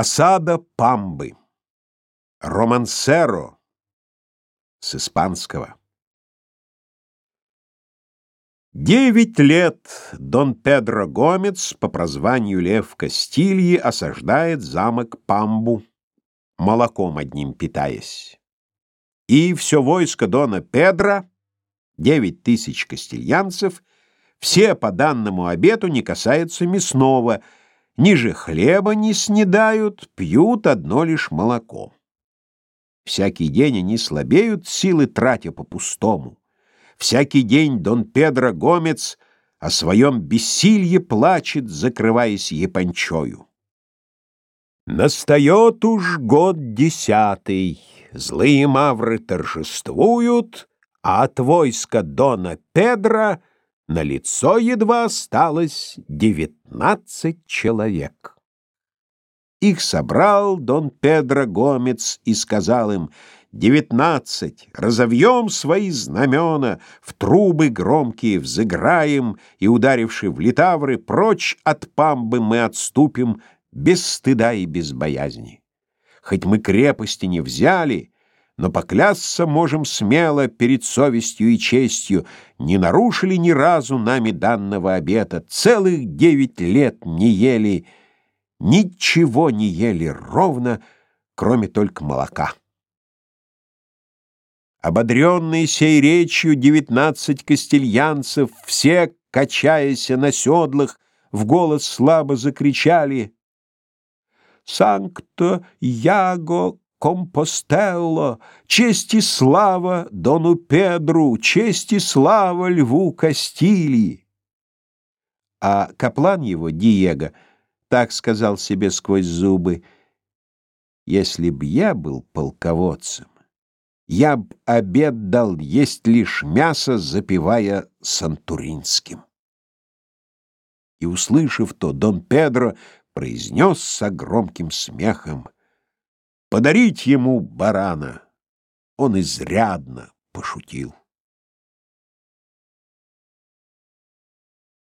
Осада Памбы. Романсеро с испанского. Девять лет Дон Педро Гомец по прозванию Лев Кастильи осаждает замок Памбу, молоком одним питаясь. И все войско Дона Педро, девять тысяч кастильянцев, все по данному обету не касаются мясного — Ниже хлеба не снедают, пьют одно лишь молоко. Всякий день они слабеют, силы тратя по-пустому. Всякий день Дон Педро Гомец о своем бессилье плачет, закрываясь япончою. Настает уж год десятый, злые мавры торжествуют, а от войска Дона Педро на лицо едва осталось девятнадцать человек. Их собрал Дон Педро Гомец и сказал им, «Девятнадцать, разовьем свои знамена, в трубы громкие взыграем, и, ударивши в литавры, прочь от памбы мы отступим без стыда и без боязни. Хоть мы крепости не взяли, но поклясться можем смело перед совестью и честью, не нарушили ни разу нами данного обета, целых девять лет не ели, ничего не ели ровно, кроме только молока. Ободренные сей речью девятнадцать кастильянцев, все, качаясь на седлах, в голос слабо закричали. «Санкто Яго Компостелло, честь и слава Дону Педру, честь и слава Льву Кастилии. А каплан его, Диего, так сказал себе сквозь зубы, «Если б я был полководцем, я б обед дал есть лишь мясо, запивая сантуринским». И, услышав то, Дон Педро произнес с громким смехом — подарить ему барана. Он изрядно пошутил.